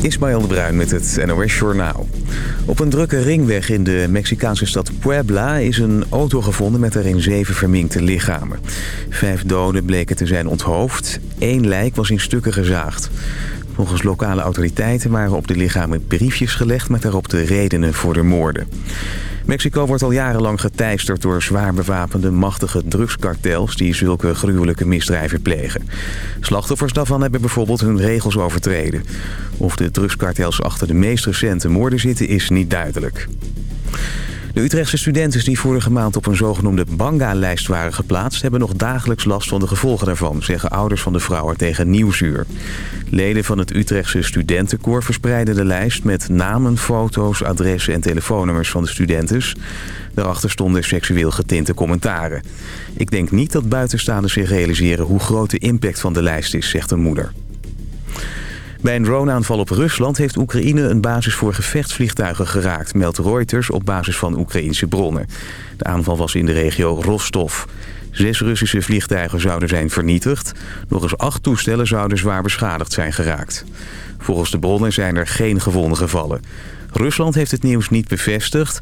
Ismaël de Bruin met het NOS Journaal. Op een drukke ringweg in de Mexicaanse stad Puebla is een auto gevonden met erin zeven verminkte lichamen. Vijf doden bleken te zijn onthoofd. Eén lijk was in stukken gezaagd. Volgens lokale autoriteiten waren op de lichamen briefjes gelegd met daarop de redenen voor de moorden. Mexico wordt al jarenlang geteisterd door zwaar bewapende machtige drugskartels die zulke gruwelijke misdrijven plegen. Slachtoffers daarvan hebben bijvoorbeeld hun regels overtreden. Of de drugskartels achter de meest recente moorden zitten is niet duidelijk. De Utrechtse studenten die vorige maand op een zogenoemde banga-lijst waren geplaatst... hebben nog dagelijks last van de gevolgen daarvan, zeggen ouders van de vrouwen tegen Nieuwsuur. Leden van het Utrechtse studentenkoor verspreiden de lijst met namen, foto's, adressen en telefoonnummers van de studenten. Daarachter stonden seksueel getinte commentaren. Ik denk niet dat buitenstaanders zich realiseren hoe groot de impact van de lijst is, zegt een moeder. Bij een droneaanval op Rusland heeft Oekraïne een basis voor gevechtsvliegtuigen geraakt, meldt Reuters op basis van Oekraïnse bronnen. De aanval was in de regio Rostov. Zes Russische vliegtuigen zouden zijn vernietigd. Nog eens acht toestellen zouden zwaar beschadigd zijn geraakt. Volgens de bronnen zijn er geen gewonden gevallen. Rusland heeft het nieuws niet bevestigd.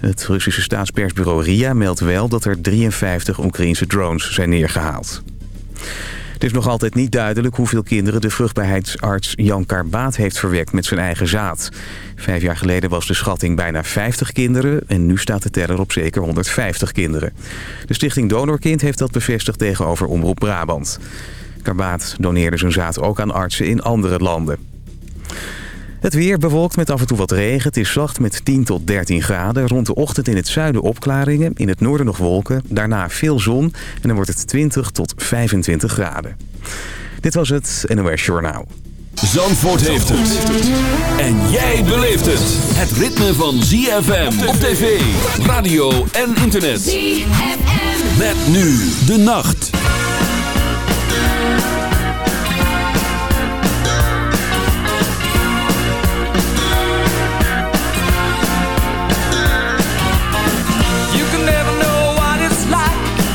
Het Russische staatspersbureau RIA meldt wel dat er 53 Oekraïnse drones zijn neergehaald. Het is nog altijd niet duidelijk hoeveel kinderen de vruchtbaarheidsarts Jan Karbaat heeft verwekt met zijn eigen zaad. Vijf jaar geleden was de schatting bijna 50 kinderen en nu staat de teller op zeker 150 kinderen. De stichting Donorkind heeft dat bevestigd tegenover Omroep Brabant. Karbaat doneerde zijn zaad ook aan artsen in andere landen. Het weer bewolkt met af en toe wat regen. Het is zacht met 10 tot 13 graden. Rond de ochtend in het zuiden opklaringen. In het noorden nog wolken. Daarna veel zon. En dan wordt het 20 tot 25 graden. Dit was het NOS Journaal. Zandvoort heeft het. En jij beleeft het. Het ritme van ZFM op tv, radio en internet. ZFM. Met nu de nacht.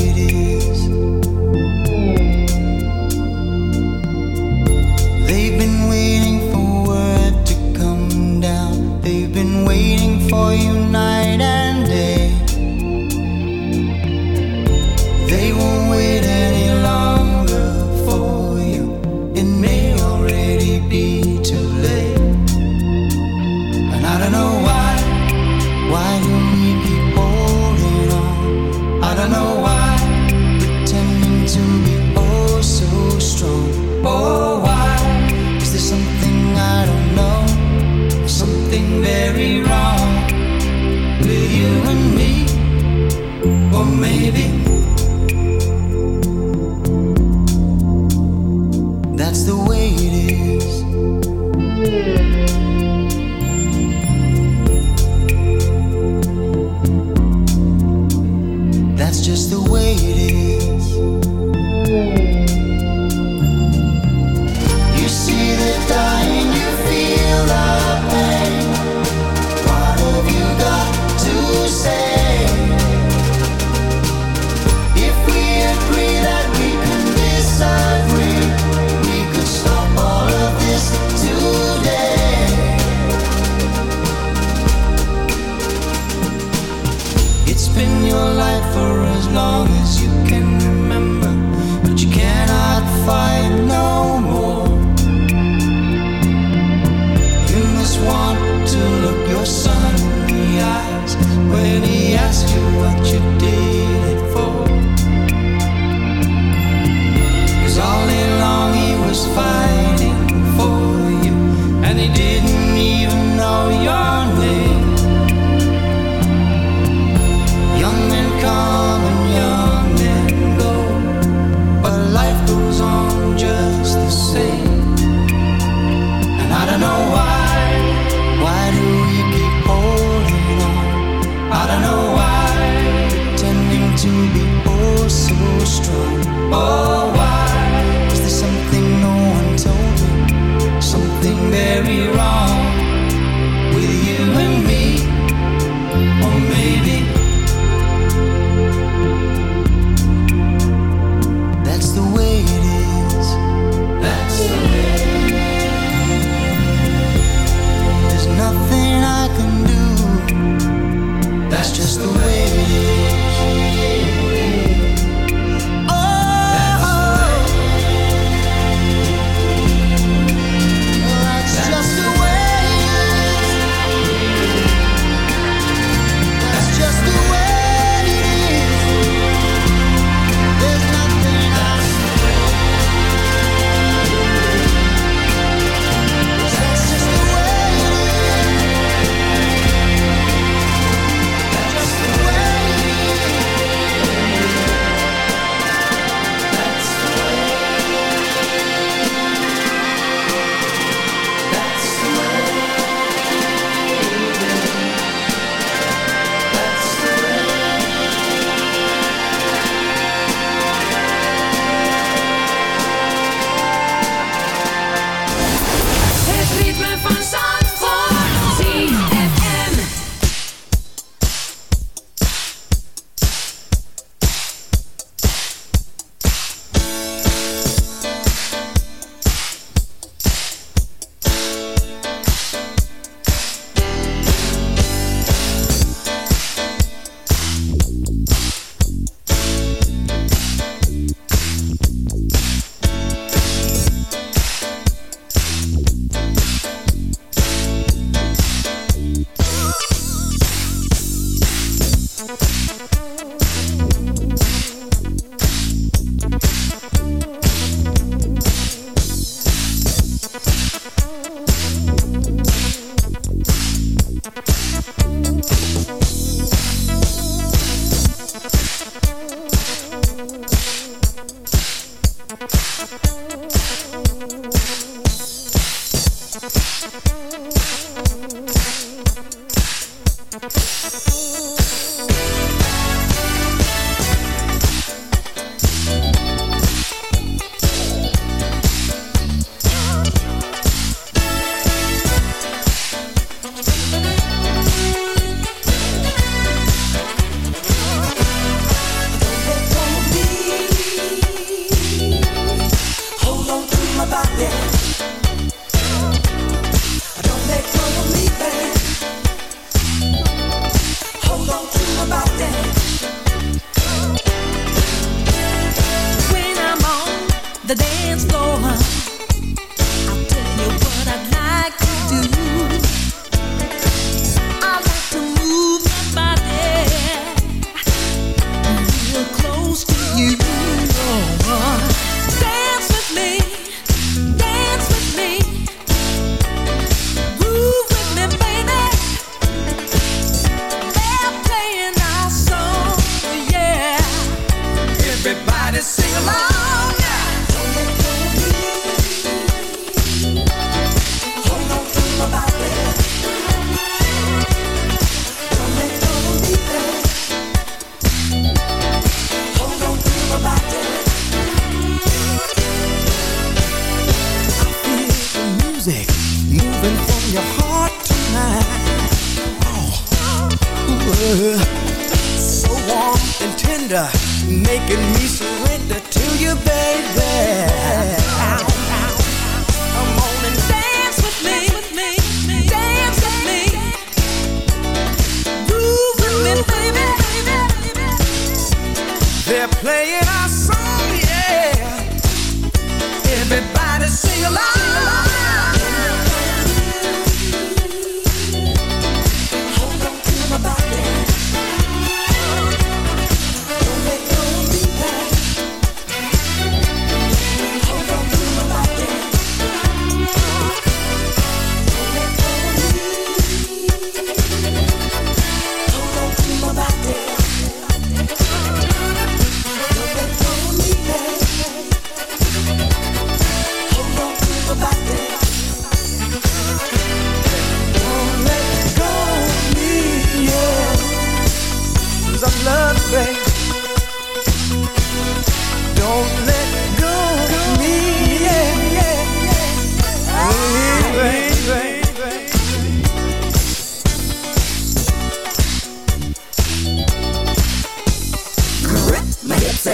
it is.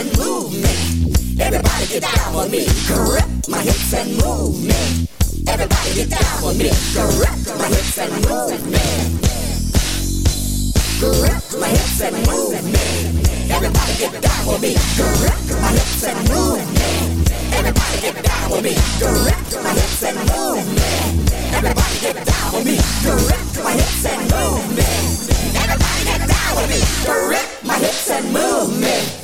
and groove me. Everybody get down with me. Correct my hips and move me. Everybody get down with me. Correct my hips and move me. Correct my hips and move me. Everybody get down with me. Correct my hips and move me. Everybody get down with me. Correct my hips and move me. Everybody get down with me. Correct my hips and move me. Everybody get down with me. Correct my hips and move me.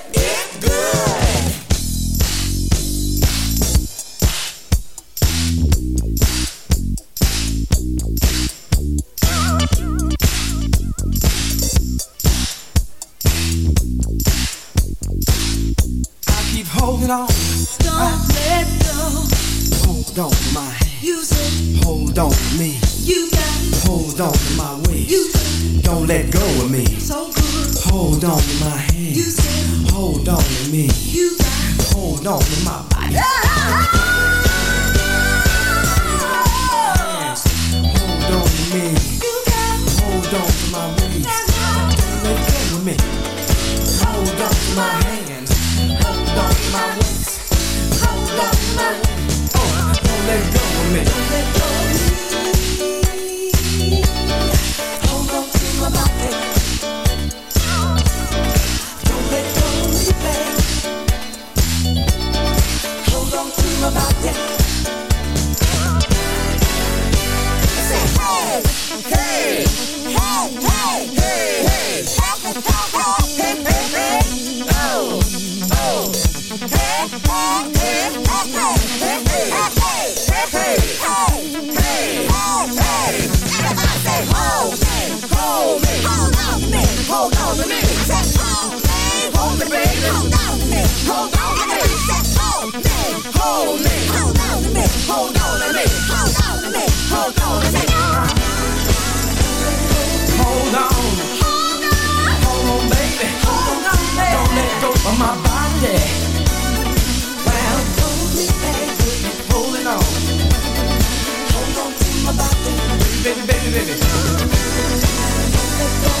let go of me. So good. Hold on to my hand Hold on to me. All day. Hold me. Hold on to me. Hold on to me. Hold on to me. Hold on to me. Hold on. Hold on. Hold on, baby. Hold on, baby. My body. Well, hold me, baby. Holding on. Hold on to my body. Baby, baby, baby. Don't let go.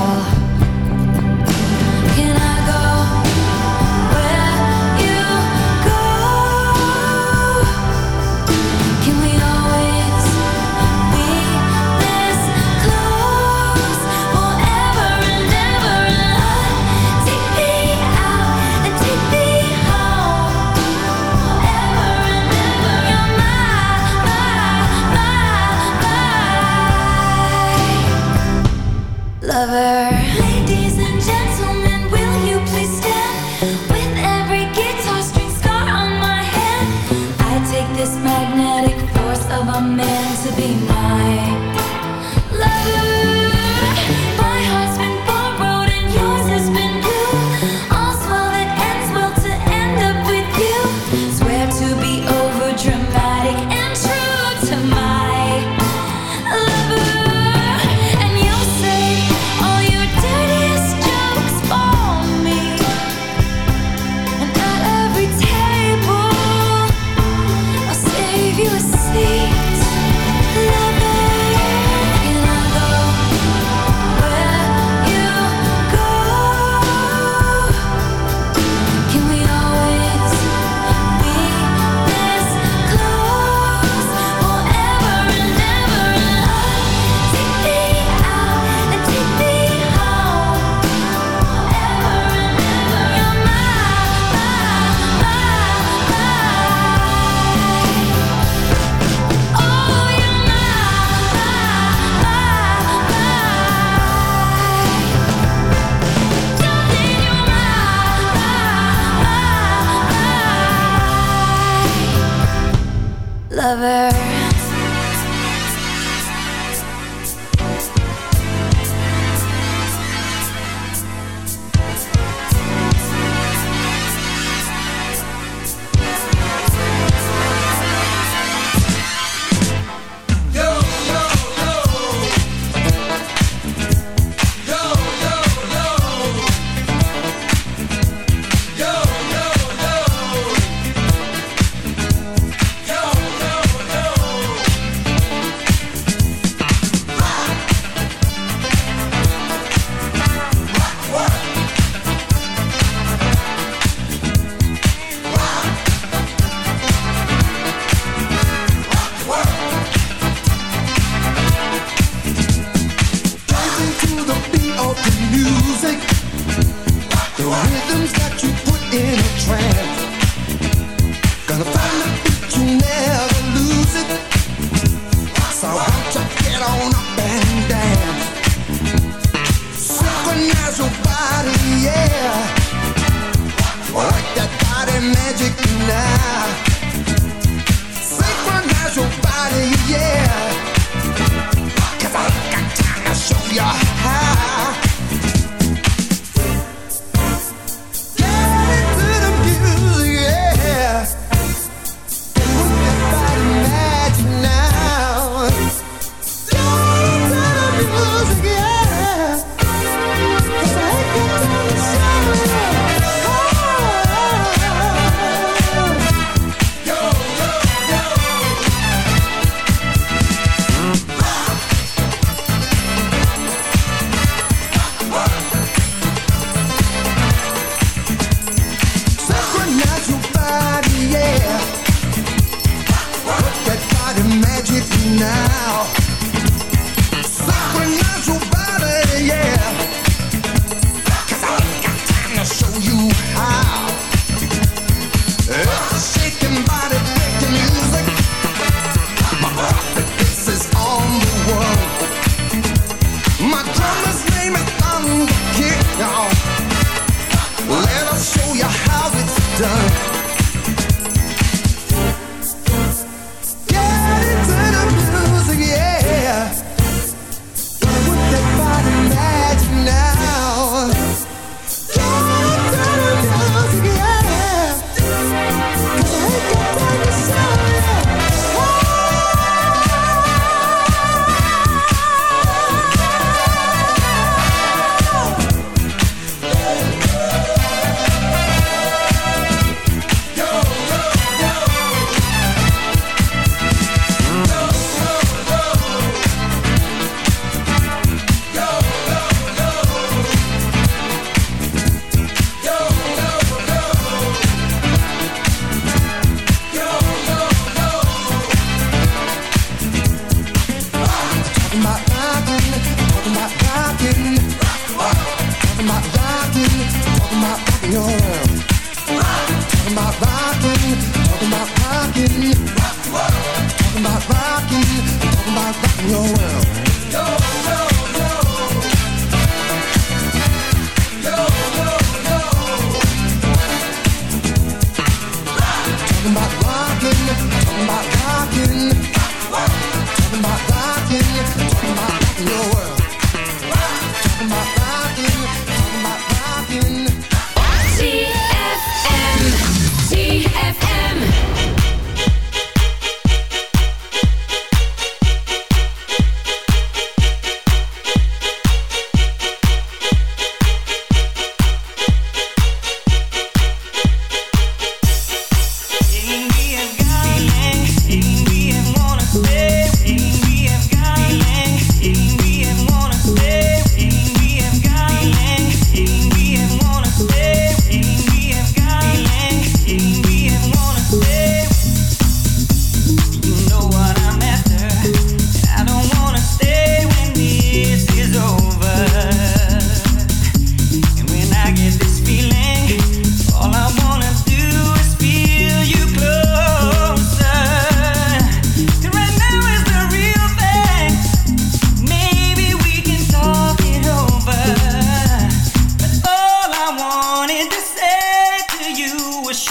lover.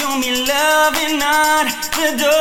Show me love and not the door.